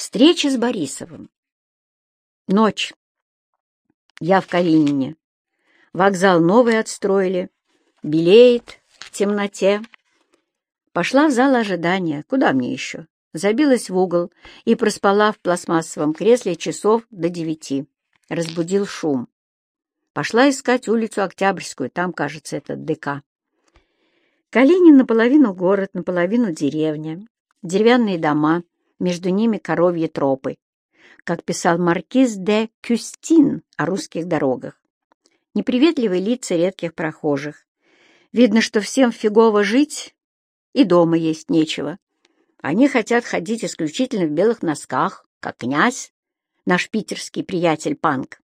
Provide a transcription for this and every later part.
Встреча с Борисовым. Ночь. Я в Калинине. Вокзал новый отстроили. Белеет в темноте. Пошла в зал ожидания. Куда мне еще? Забилась в угол и проспала в пластмассовом кресле часов до девяти. Разбудил шум. Пошла искать улицу Октябрьскую, там, кажется, это ДК. Калинин наполовину город, наполовину деревня. Деревянные дома, между ними коровьи тропы. Как писал маркиз де Кюстин о русских дорогах. Неприветливые лица редких прохожих. Видно, что всем фигово жить, и дома есть нечего. Они хотят ходить исключительно в белых носках, как князь, наш питерский приятель Панк.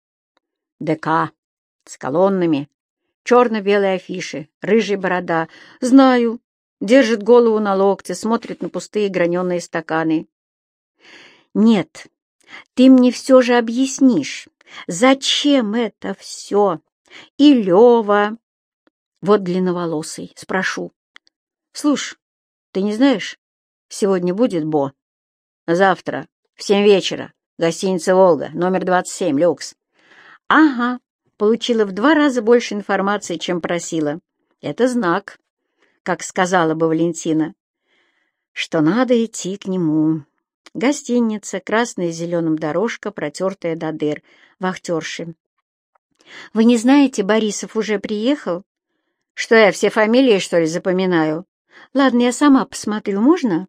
ДК с колоннами, черно-белые афиши, рыжая борода. Знаю, держит голову на локте, смотрит на пустые граненые стаканы. Нет, ты мне все же объяснишь, зачем это все? И Лева, вот длинноволосый, спрошу. Слушай, ты не знаешь, сегодня будет Бо? Завтра, в семь вечера, гостиница «Волга», номер 27, люкс. Ага, получила в два раза больше информации, чем просила. Это знак, как сказала бы Валентина, что надо идти к нему. Гостиница, красная с зеленым дорожка, протертая до дыр, вахтерши. «Вы не знаете, Борисов уже приехал?» «Что я, все фамилии, что ли, запоминаю?» «Ладно, я сама посмотрю, можно?»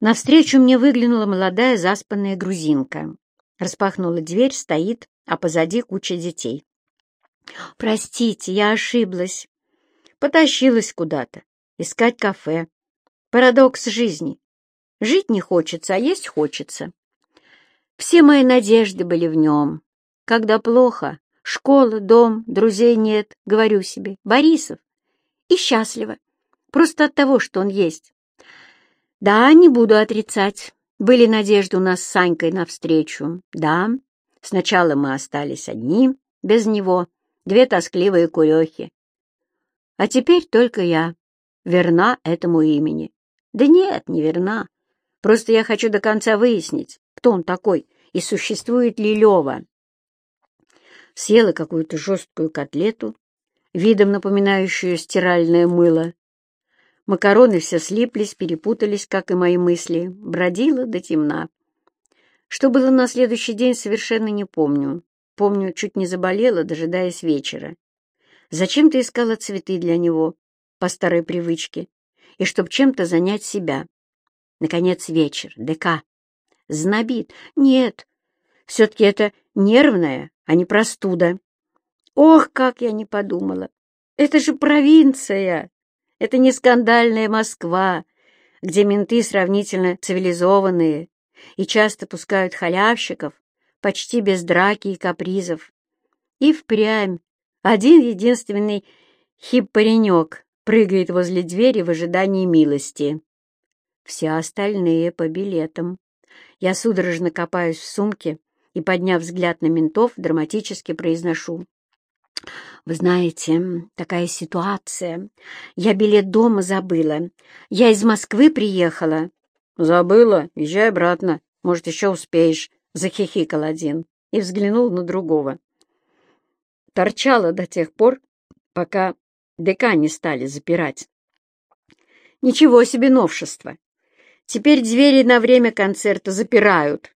Навстречу мне выглянула молодая заспанная грузинка. Распахнула дверь, стоит, а позади куча детей. «Простите, я ошиблась. Потащилась куда-то. Искать кафе. Парадокс жизни. Жить не хочется, а есть хочется. Все мои надежды были в нем. Когда плохо, школа, дом, друзей нет, говорю себе, Борисов. И счастлива. Просто от того, что он есть. Да, не буду отрицать. Были надежды у нас с Санькой навстречу. Да, сначала мы остались одни, без него, две тоскливые курехи. А теперь только я верна этому имени. Да нет, не верна. Просто я хочу до конца выяснить, кто он такой и существует ли Лева. Съела какую-то жесткую котлету, видом напоминающую стиральное мыло, Макароны все слиплись, перепутались, как и мои мысли. Бродила до темна. Что было на следующий день, совершенно не помню. Помню, чуть не заболела, дожидаясь вечера. Зачем ты искала цветы для него, по старой привычке, и чтоб чем-то занять себя? Наконец вечер, ДК. Знобит. Нет, все-таки это нервная, а не простуда. Ох, как я не подумала! Это же провинция! Это не скандальная Москва, где менты сравнительно цивилизованные и часто пускают халявщиков почти без драки и капризов. И впрямь один единственный хип-паренек прыгает возле двери в ожидании милости. Все остальные по билетам. Я судорожно копаюсь в сумке и, подняв взгляд на ментов, драматически произношу. Вы знаете, такая ситуация. Я билет дома забыла. Я из Москвы приехала. Забыла? Езжай обратно. Может, еще успеешь. Захихикал один и взглянул на другого. Торчала до тех пор, пока ДК не стали запирать. Ничего себе новшество. Теперь двери на время концерта запирают,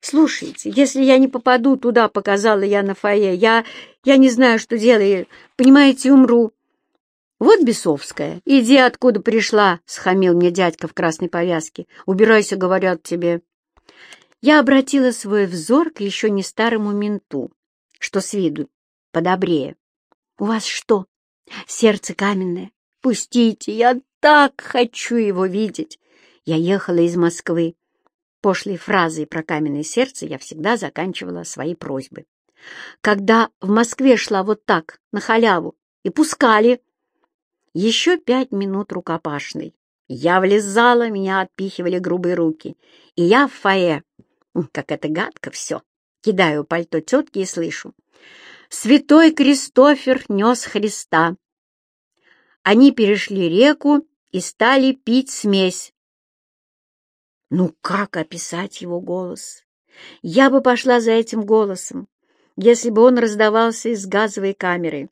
«Слушайте, если я не попаду туда, — показала я на фойе, — я... я не знаю, что делаю, понимаете, умру». «Вот бесовская, иди откуда пришла», — схамил мне дядька в красной повязке. «Убирайся, — говорят тебе». Я обратила свой взор к еще не старому менту, что с виду подобрее. «У вас что, сердце каменное? Пустите, я так хочу его видеть!» Я ехала из Москвы. Пошлой фразой про каменное сердце я всегда заканчивала свои просьбы. Когда в Москве шла вот так, на халяву, и пускали. Еще пять минут рукопашной. Я влезала, меня отпихивали грубые руки. И я в фойе. Как это гадко все. Кидаю пальто тетки и слышу. Святой Кристофер нес Христа. Они перешли реку и стали пить смесь Ну, как описать его голос? Я бы пошла за этим голосом, если бы он раздавался из газовой камеры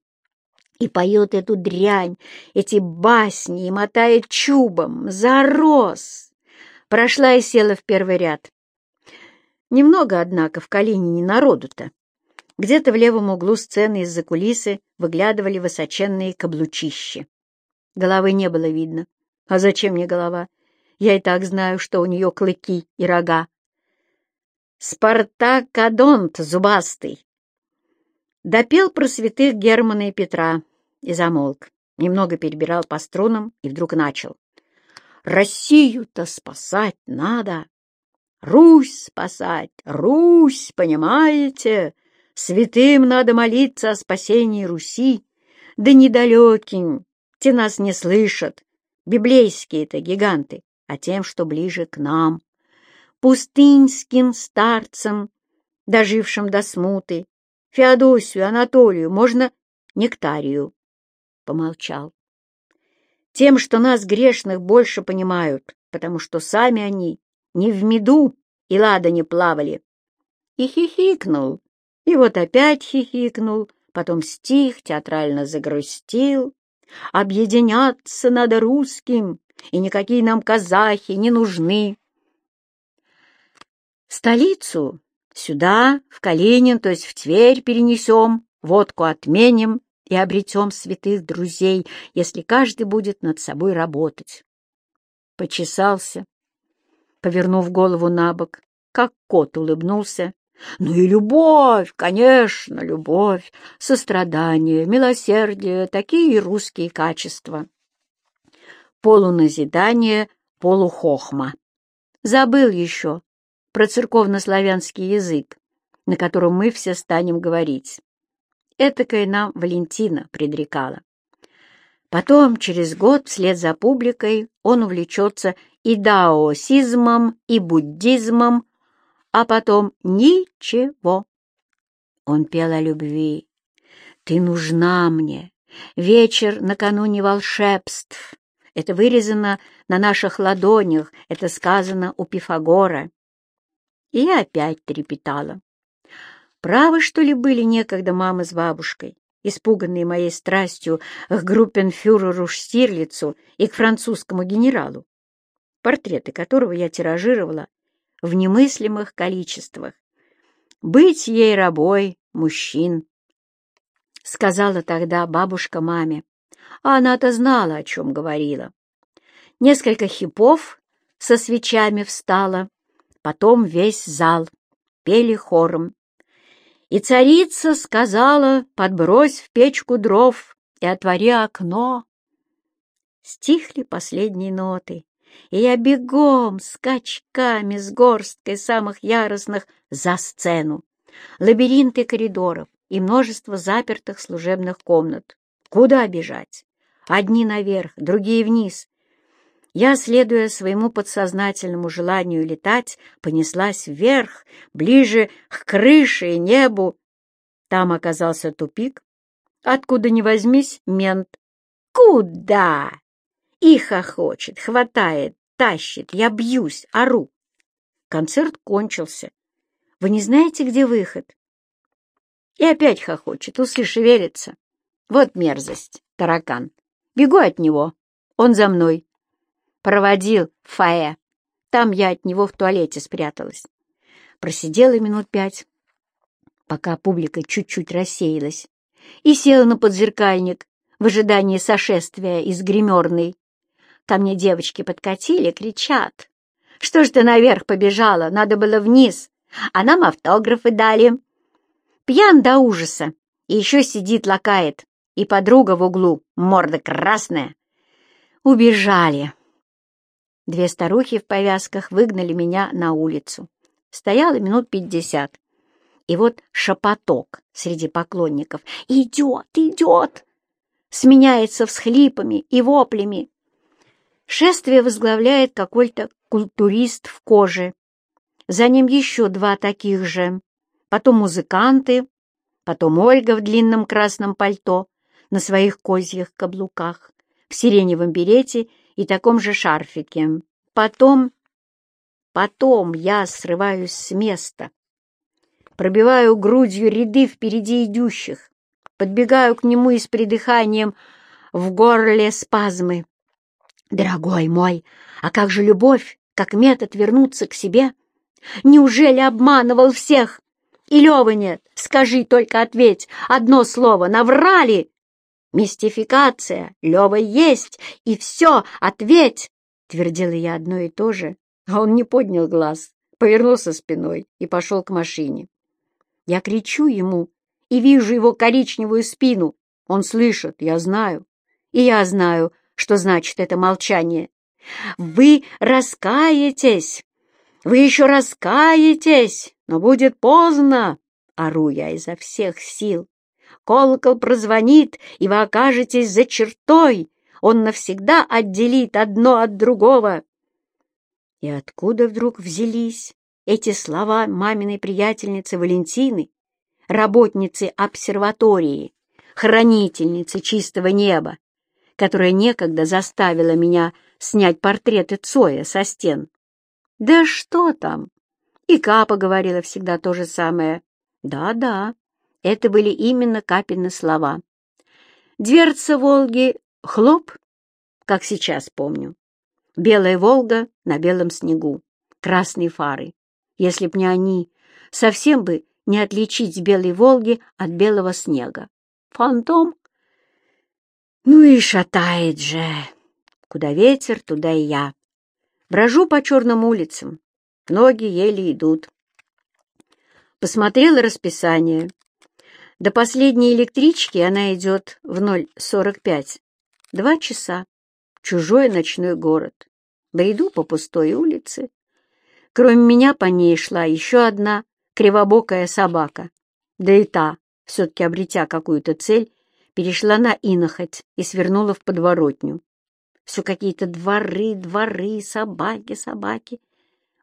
и поет эту дрянь, эти басни, и мотает чубом. Зарос! Прошла и села в первый ряд. Немного, однако, в Калинине народу-то. Где-то в левом углу сцены из-за кулисы выглядывали высоченные каблучищи. Головы не было видно. А зачем мне голова? Я и так знаю, что у нее клыки и рога. Спартакадонт зубастый. Допел про святых Германа и Петра и замолк. Немного перебирал по струнам и вдруг начал. «Россию-то спасать надо! Русь спасать! Русь, понимаете? Святым надо молиться о спасении Руси! Да недалеким, те нас не слышат, библейские-то гиганты, а тем, что ближе к нам, пустынским старцам, дожившим до смуты, Феодосию, Анатолию, можно Нектарию. Помолчал. Тем, что нас, грешных, больше понимают, потому что сами они не в меду и лада не плавали. И хихикнул, и вот опять хихикнул, потом стих, театрально загрустил. Объединяться надо русским, и никакие нам казахи не нужны. Столицу сюда, в Калинин, то есть в Тверь перенесем, водку отменим и обретем святых друзей, если каждый будет над собой работать. Почесался, повернув голову на бок, как кот улыбнулся ну и любовь, конечно, любовь, сострадание, милосердие — такие русские качества. Полуназидание, полухохма. Забыл еще про церковнославянский язык, на котором мы все станем говорить. Этакая нам Валентина предрекала. Потом, через год, вслед за публикой, он увлечется и даосизмом, и буддизмом, а потом ничего. Он пел о любви. «Ты нужна мне. Вечер накануне волшебств. Это вырезано на наших ладонях, это сказано у Пифагора». И я опять трепетала. Правы, что ли, были некогда мама с бабушкой, испуганные моей страстью к группенфюреру Штирлицу и к французскому генералу, портреты которого я тиражировала в немыслимых количествах. «Быть ей рабой мужчин», — сказала тогда бабушка маме. А она-то знала, о чем говорила. Несколько хипов со свечами встала, потом весь зал, пели хором. И царица сказала, подбрось в печку дров и отвори окно. Стихли последние ноты, и я бегом, скачками, с горсткой самых яростных за сцену. Лабиринты коридоров и множество запертых служебных комнат. Куда бежать? Одни наверх, другие вниз. Я, следуя своему подсознательному желанию летать, понеслась вверх, ближе к крыше и небу. Там оказался тупик. Откуда ни возьмись, мент. «Куда?» И хохочет, хватает, тащит, я бьюсь, ору. Концерт кончился. Вы не знаете, где выход? И опять хохочет, усы шевелятся. Вот мерзость, таракан. Бегу от него. Он за мной. Проводил фае. Там я от него в туалете спряталась. Просидела минут пять, пока публика чуть-чуть рассеялась, и села на подзеркальник в ожидании сошествия из гримерной. Ко мне девочки подкатили, кричат. «Что ж ты наверх побежала? Надо было вниз. А нам автографы дали». Пьян до ужаса. И еще сидит, лакает. И подруга в углу, морда красная. Убежали. Две старухи в повязках выгнали меня на улицу. Стояла минут пятьдесят. И вот шепоток среди поклонников. «Идет, идет!» Сменяется всхлипами и воплями. Шествие возглавляет какой-то культурист в коже. За ним еще два таких же. Потом музыканты, потом Ольга в длинном красном пальто на своих козьих каблуках, в сиреневом берете и таком же шарфике. Потом Потом я срываюсь с места, пробиваю грудью ряды впереди идущих, подбегаю к нему и с придыханием в горле спазмы. «Дорогой мой, а как же любовь, как метод вернуться к себе? Неужели обманывал всех? И Лёвы нет, скажи только ответь, одно слово, наврали!» «Мистификация, Лёва есть, и все, ответь!» Твердила я одно и то же, а он не поднял глаз, повернулся спиной и пошел к машине. Я кричу ему и вижу его коричневую спину. Он слышит, я знаю. И я знаю, что значит это молчание. «Вы раскаетесь! Вы еще раскаетесь, но будет поздно!» Ору я изо всех сил. Колокол прозвонит, и вы окажетесь за чертой. Он навсегда отделит одно от другого. И откуда вдруг взялись эти слова маминой приятельницы Валентины, работницы обсерватории, хранительницы чистого неба, которая некогда заставила меня снять портреты Цоя со стен? Да что там? И Капа говорила всегда то же самое. Да-да, это были именно капельные слова. Дверца Волги — хлоп, как сейчас помню. Белая «Волга» на белом снегу, красные фары. Если б не они, совсем бы не отличить белой «Волги» от белого снега. Фантом? Ну и шатает же. Куда ветер, туда и я. Брожу по черным улицам, ноги еле идут. Посмотрела расписание. До последней электрички она идет в 0.45. Два часа чужой ночной город. Бреду по пустой улице. Кроме меня по ней шла еще одна кривобокая собака. Да и та, все-таки обретя какую-то цель, перешла на инохоть и свернула в подворотню. Все какие-то дворы, дворы, собаки, собаки.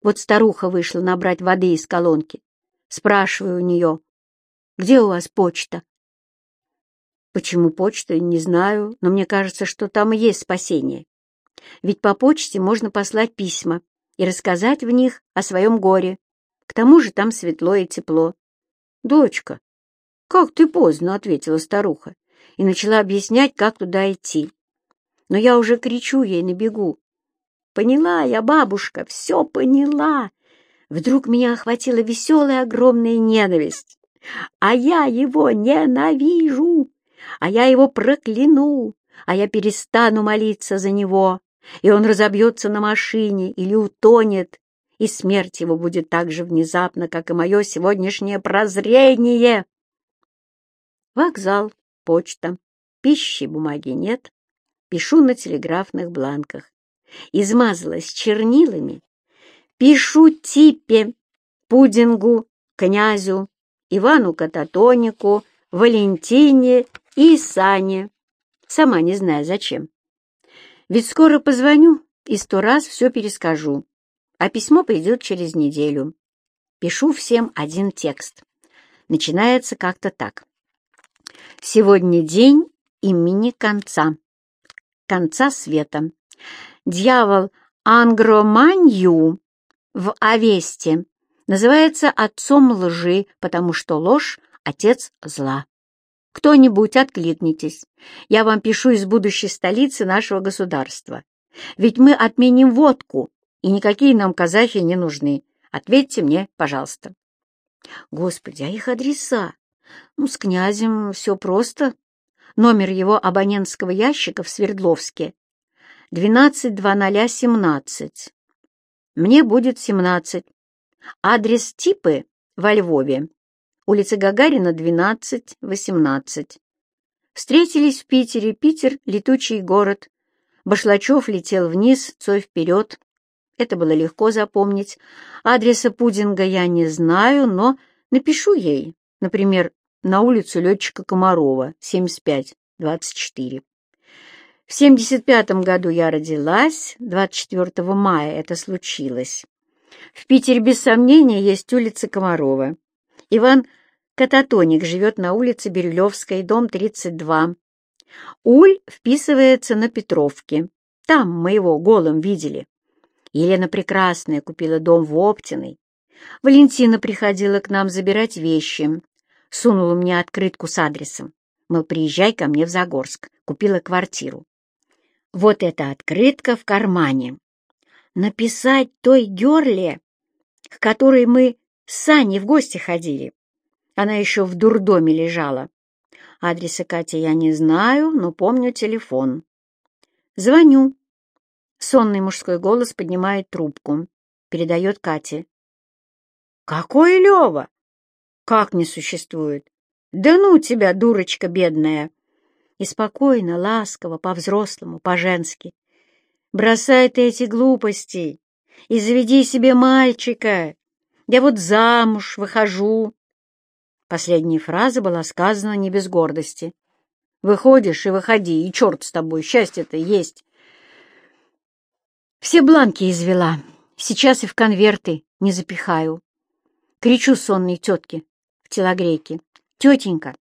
Вот старуха вышла набрать воды из колонки. Спрашиваю у нее, где у вас почта? Почему почта, не знаю, но мне кажется, что там и есть спасение. Ведь по почте можно послать письма и рассказать в них о своем горе. К тому же там светло и тепло. «Дочка, как ты поздно», — ответила старуха, и начала объяснять, как туда идти. Но я уже кричу ей на бегу. «Поняла я, бабушка, все поняла!» Вдруг меня охватила веселая огромная ненависть. «А я его ненавижу! а я его прокляну, а я перестану молиться за него, и он разобьется на машине или утонет, и смерть его будет так же внезапно, как и мое сегодняшнее прозрение. Вокзал, почта, пищи, бумаги нет. Пишу на телеграфных бланках. Измазалась чернилами. Пишу Типе, Пудингу, князю, Ивану Кататонику, Валентине и Сане, сама не знаю зачем. Ведь скоро позвоню и сто раз все перескажу, а письмо придет через неделю. Пишу всем один текст. Начинается как-то так. Сегодня день имени конца. Конца света. Дьявол Ангроманью в Авесте называется отцом лжи, потому что ложь — отец зла. Кто-нибудь откликнитесь. Я вам пишу из будущей столицы нашего государства. Ведь мы отменим водку, и никакие нам казахи не нужны. Ответьте мне, пожалуйста. Господи, а их адреса? Ну, с князем все просто. Номер его абонентского ящика в Свердловске. 12-0017. Мне будет 17. Адрес типы во Львове улица Гагарина, 12-18. Встретились в Питере. Питер — летучий город. Башлачев летел вниз, Цой вперед. Это было легко запомнить. Адреса Пудинга я не знаю, но напишу ей, например, на улицу летчика Комарова, 75-24. В 75 году я родилась, 24 мая это случилось. В Питере, без сомнения, есть улица Комарова. Иван Кататоник живет на улице Бирюлевской, дом 32. Уль вписывается на Петровке. Там мы его голым видели. Елена Прекрасная купила дом в Оптиной. Валентина приходила к нам забирать вещи. Сунула мне открытку с адресом. Мол, приезжай ко мне в Загорск. Купила квартиру. Вот эта открытка в кармане. Написать той Герле, к которой мы с Саней в гости ходили. Она еще в дурдоме лежала. Адреса Кати я не знаю, но помню телефон. Звоню. Сонный мужской голос поднимает трубку. Передает Кате. «Какой Лева?» «Как не существует?» «Да ну тебя, дурочка бедная!» И спокойно, ласково, по-взрослому, по-женски. «Бросай ты эти глупости и заведи себе мальчика. Я вот замуж выхожу». Последняя фраза была сказана не без гордости. «Выходишь и выходи, и черт с тобой, счастье-то есть». Все бланки извела, сейчас и в конверты не запихаю. Кричу сонной тетке телогрейке. «Тетенька,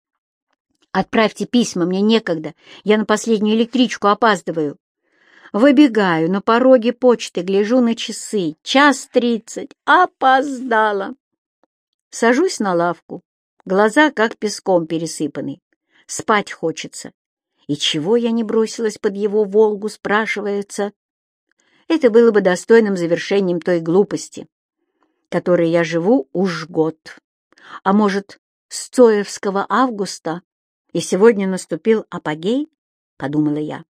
отправьте письма, мне некогда, я на последнюю электричку опаздываю». Выбегаю, на пороге почты, гляжу на часы. Час тридцать. Опоздала. Сажусь на лавку. Глаза как песком пересыпаны. Спать хочется. И чего я не бросилась под его «Волгу», спрашивается. Это было бы достойным завершением той глупости, которой я живу уж год. А может, с Цоевского августа, и сегодня наступил апогей, — подумала я.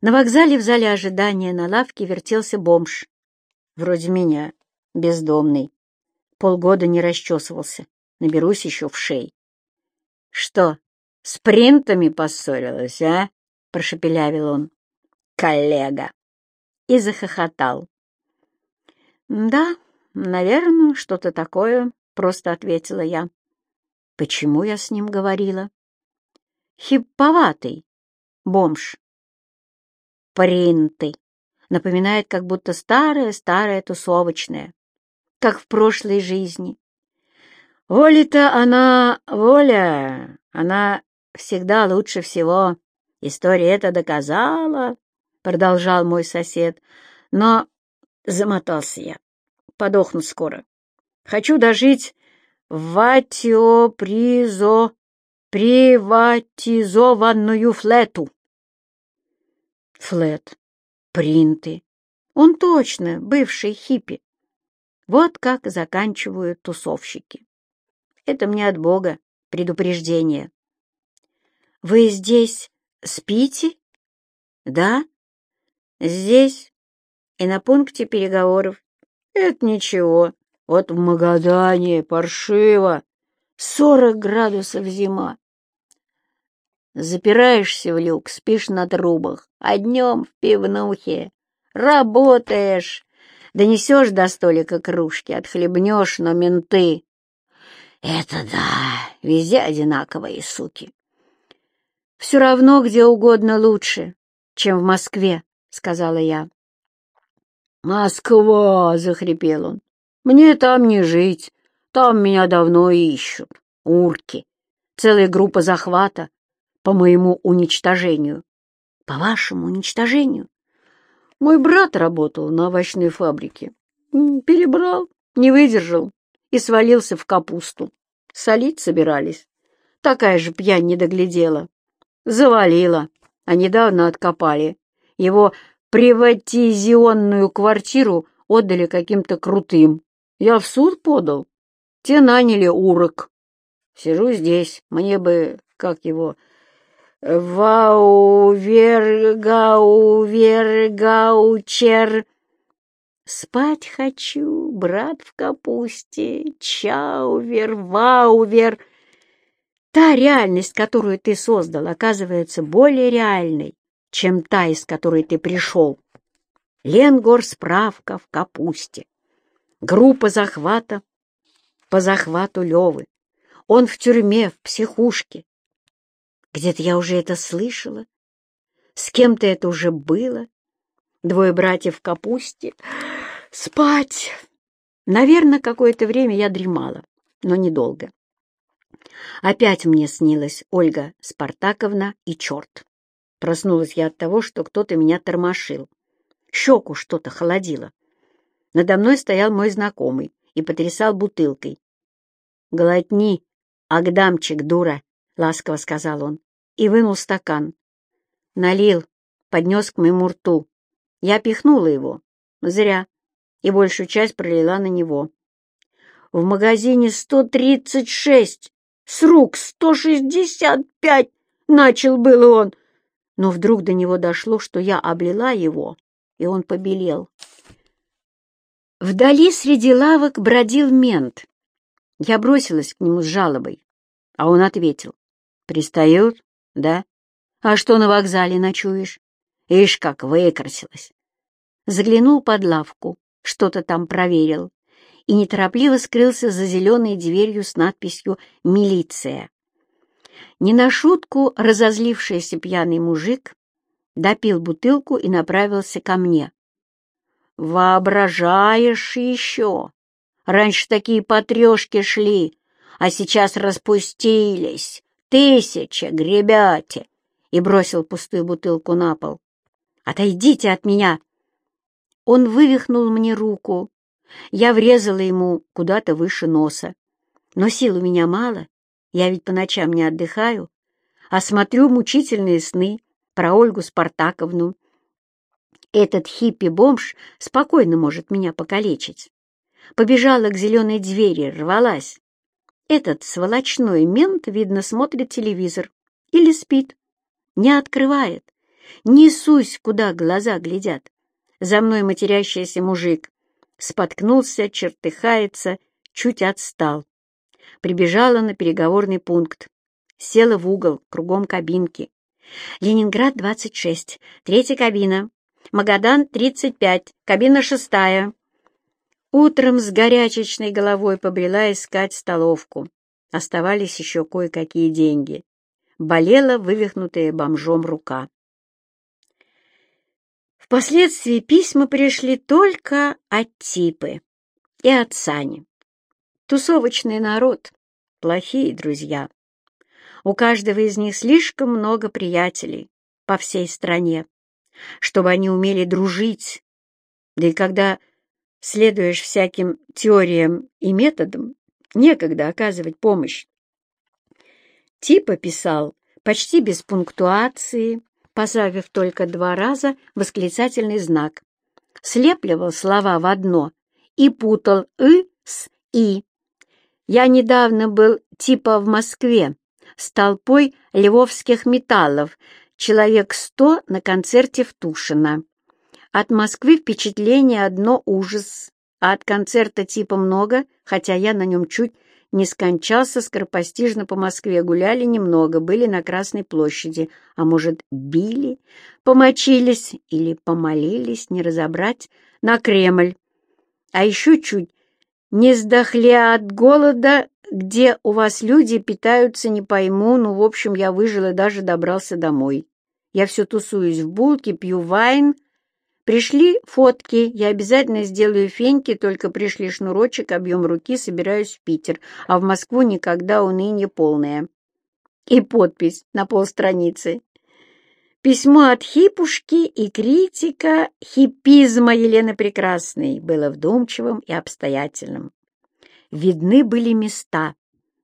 На вокзале в зале ожидания на лавке вертелся бомж. Вроде меня, бездомный. Полгода не расчесывался, наберусь еще в шей. — Что, с принтами поссорилась, а? — прошепелявил он. — Коллега! И захохотал. — Да, наверное, что-то такое, — просто ответила я. Почему я с ним говорила? — Хипповатый, бомж принты. Напоминает, как будто старая-старая тусовочная, как в прошлой жизни. Воля-то она, воля, она всегда лучше всего. История это доказала, — продолжал мой сосед. Но замотался я. Подохну скоро. Хочу дожить ватиопризо приватизованную флету. Флет, принты. Он точно бывший хиппи. Вот как заканчивают тусовщики. Это мне от Бога предупреждение. Вы здесь спите? Да? Здесь и на пункте переговоров. Это ничего. Вот в Магадане паршиво. Сорок градусов зима. Запираешься в люк, спишь на трубах, а днем в пивнухе. Работаешь, донесешь до столика кружки, отхлебнешь, но менты. Это да, везде одинаковые суки. Все равно где угодно лучше, чем в Москве, сказала я. Москва, захрипел он. Мне там не жить. Там меня давно ищут. Урки. Целая группа захвата по моему уничтожению. По вашему уничтожению? Мой брат работал на овощной фабрике. Перебрал, не выдержал и свалился в капусту. Солить собирались. Такая же пьянь не доглядела. Завалила, а недавно откопали. Его приватизионную квартиру отдали каким-то крутым. Я в суд подал. Те наняли урок. Сижу здесь, мне бы, как его, Ваувергаувергаучер. Спать хочу, брат в капусте, чаувер, ваувер. Та реальность, которую ты создал, оказывается более реальной, чем та, из которой ты пришел. Ленгор справка в капусте. Группа захвата по захвату Левы. Он в тюрьме, в психушке. Где-то я уже это слышала. С кем-то это уже было. Двое братьев в капусте. Спать! Наверное, какое-то время я дремала, но недолго. Опять мне снилась Ольга Спартаковна и черт. Проснулась я от того, что кто-то меня тормошил. щеку что-то холодило. Надо мной стоял мой знакомый и потрясал бутылкой. «Глотни, Агдамчик, дура!» — ласково сказал он и вынул стакан. Налил, поднес к моему рту. Я пихнула его. Зря. И большую часть пролила на него. В магазине сто тридцать шесть, с рук сто шестьдесят пять, начал был он. Но вдруг до него дошло, что я облила его, и он побелел. Вдали среди лавок бродил мент. Я бросилась к нему с жалобой, а он ответил. «Пристают, да? А что на вокзале ночуешь? Ишь, как выкрасилась!» Заглянул под лавку, что-то там проверил и неторопливо скрылся за зеленой дверью с надписью «Милиция». Не на шутку разозлившийся пьяный мужик допил бутылку и направился ко мне. Воображаешь еще? Раньше такие потрешки шли, а сейчас распустились. Тысяча, гребяте!» И бросил пустую бутылку на пол. «Отойдите от меня!» Он вывихнул мне руку. Я врезала ему куда-то выше носа. Но сил у меня мало, я ведь по ночам не отдыхаю, а смотрю мучительные сны про Ольгу Спартаковну этот хиппи-бомж спокойно может меня покалечить. Побежала к зеленой двери, рвалась. Этот сволочной мент, видно, смотрит телевизор или спит. Не открывает. Несусь, куда глаза глядят. За мной матерящийся мужик. Споткнулся, чертыхается, чуть отстал. Прибежала на переговорный пункт. Села в угол, кругом кабинки. Ленинград, 26, третья кабина. Магадан, 35, кабина шестая. Утром с горячечной головой побрела искать столовку. Оставались еще кое-какие деньги. Болела вывихнутая бомжом рука. Впоследствии письма пришли только от Типы и от Сани. Тусовочный народ, плохие друзья. У каждого из них слишком много приятелей по всей стране чтобы они умели дружить. Да и когда следуешь всяким теориям и методам, некогда оказывать помощь. Типа писал почти без пунктуации, поставив только два раза восклицательный знак. Слепливал слова в одно и путал «ы» с «и». Я недавно был типа в Москве с толпой львовских металлов, человек сто на концерте в Тушино. От Москвы впечатление одно ужас, а от концерта типа много, хотя я на нем чуть не скончался, скоропостижно по Москве гуляли немного, были на Красной площади, а может, били, помочились или помолились, не разобрать, на Кремль. А еще чуть не сдохли от голода, где у вас люди питаются, не пойму, ну, в общем, я выжил и даже добрался домой. Я все тусуюсь в булке, пью вайн. Пришли фотки, я обязательно сделаю феньки, только пришли шнурочек, объем руки, собираюсь в Питер, а в Москву никогда уныние полное. И подпись на полстраницы. Письмо от хипушки и критика хипизма Елены Прекрасной было вдумчивым и обстоятельным. Видны были места,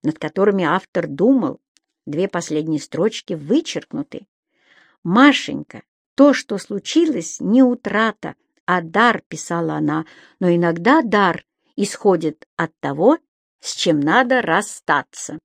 над которыми автор думал, две последние строчки вычеркнуты. «Машенька, то, что случилось, не утрата, а дар», — писала она, «но иногда дар исходит от того, с чем надо расстаться».